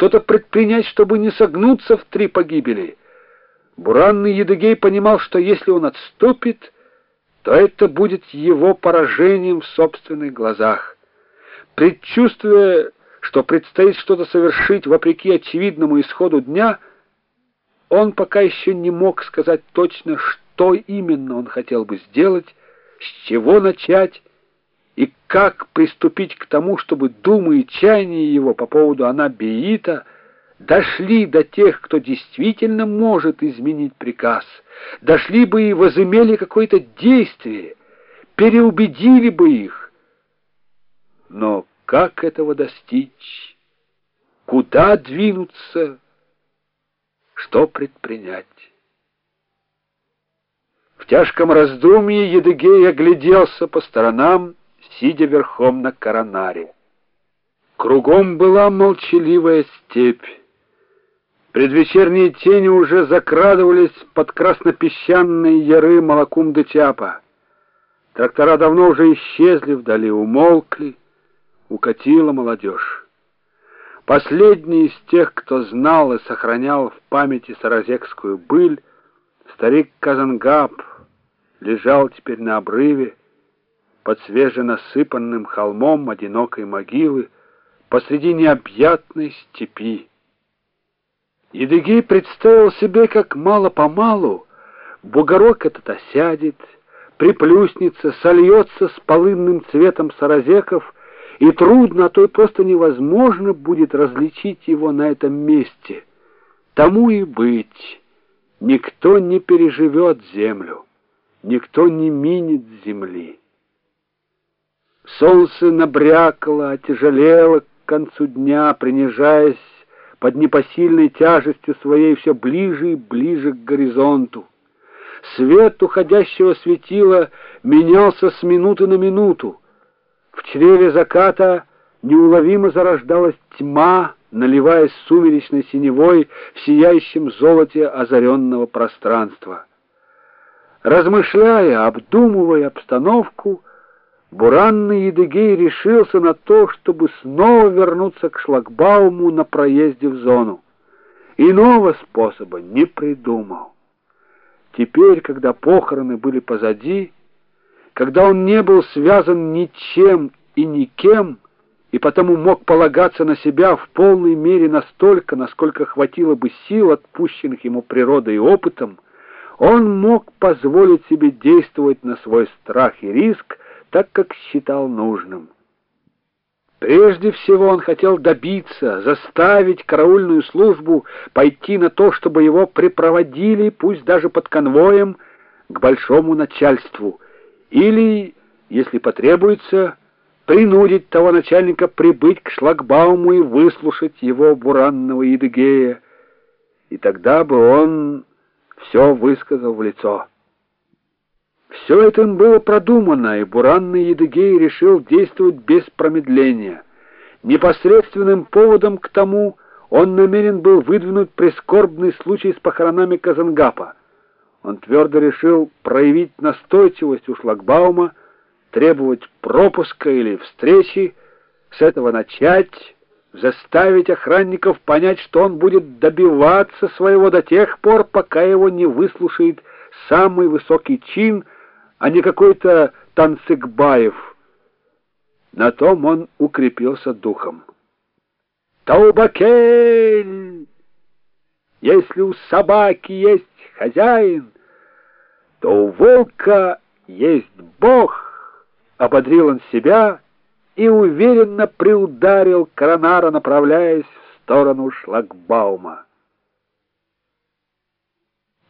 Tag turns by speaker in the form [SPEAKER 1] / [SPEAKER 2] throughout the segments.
[SPEAKER 1] что-то предпринять, чтобы не согнуться в три погибели. Буранный Едыгей понимал, что если он отступит, то это будет его поражением в собственных глазах. Предчувствуя, что предстоит что-то совершить вопреки очевидному исходу дня, он пока еще не мог сказать точно, что именно он хотел бы сделать, с чего начать как приступить к тому, чтобы думы и чаяния его по поводу Анабиита дошли до тех, кто действительно может изменить приказ, дошли бы и возымели какое-то действие, переубедили бы их. Но как этого достичь? Куда двинуться? Что предпринять? В тяжком раздумье Едыгей огляделся по сторонам, сидя верхом на коронаре. Кругом была молчаливая степь. Предвечерние тени уже закрадывались под краснопесчаные яры Малакум-де-Чапа. Трактора давно уже исчезли вдали, умолкли, укатила молодежь. Последний из тех, кто знал и сохранял в памяти саразекскую быль, старик Казангаб, лежал теперь на обрыве, под свеженасыпанным холмом одинокой могилы посреди необъятной степи. Едыгей представил себе, как мало-помалу бугорок этот осядет, приплюснется, сольется с полынным цветом саразеков, и трудно, а то и просто невозможно будет различить его на этом месте. Тому и быть, никто не переживет землю, никто не минит земли. Солнце набрякало, отяжелело к концу дня, принижаясь под непосильной тяжестью своей все ближе и ближе к горизонту. Свет уходящего светила менялся с минуты на минуту. В чреве заката неуловимо зарождалась тьма, наливаясь сумеречной синевой в сияющем золоте озаренного пространства. Размышляя, обдумывая обстановку, Буранный Едыгей решился на то, чтобы снова вернуться к шлагбауму на проезде в зону. Иного способа не придумал. Теперь, когда похороны были позади, когда он не был связан ничем и никем, и потому мог полагаться на себя в полной мере настолько, насколько хватило бы сил, отпущенных ему природой и опытом, он мог позволить себе действовать на свой страх и риск, так, как считал нужным. Прежде всего он хотел добиться, заставить караульную службу пойти на то, чтобы его припроводили, пусть даже под конвоем, к большому начальству, или, если потребуется, принудить того начальника прибыть к шлагбауму и выслушать его буранного Едыгея, и тогда бы он все высказал в лицо. Все это им было продумано, и буранный Едыгей решил действовать без промедления. Непосредственным поводом к тому он намерен был выдвинуть прискорбный случай с похоронами Казангапа. Он твердо решил проявить настойчивость у шлагбаума, требовать пропуска или встречи, с этого начать, заставить охранников понять, что он будет добиваться своего до тех пор, пока его не выслушает самый высокий чин — а не какой-то Танцыгбаев. На том он укрепился духом. Таубакель! Если у собаки есть хозяин, то у волка есть Бог, ободрил он себя и уверенно приударил коронара, направляясь в сторону шлагбаума.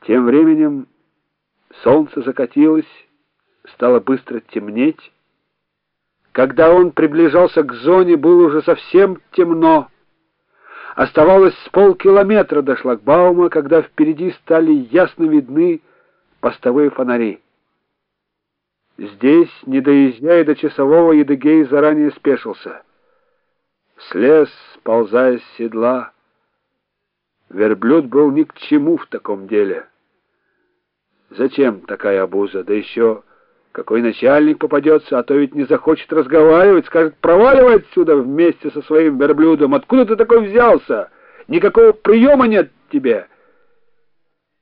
[SPEAKER 1] Тем временем солнце закатилось, стало быстро темнеть. Когда он приближался к зоне, было уже совсем темно. Оставалось с полкилометра до шлагбаума, когда впереди стали ясно видны постовые фонари. Здесь, не доезжая до часового, Едыгей заранее спешился. Слез, сползая с седла. Верблюд был ни к чему в таком деле. Зачем такая обуза, да еще... Какой начальник попадется, а то ведь не захочет разговаривать, скажет, проваливай отсюда вместе со своим верблюдом. Откуда ты такой взялся? Никакого приема нет тебе.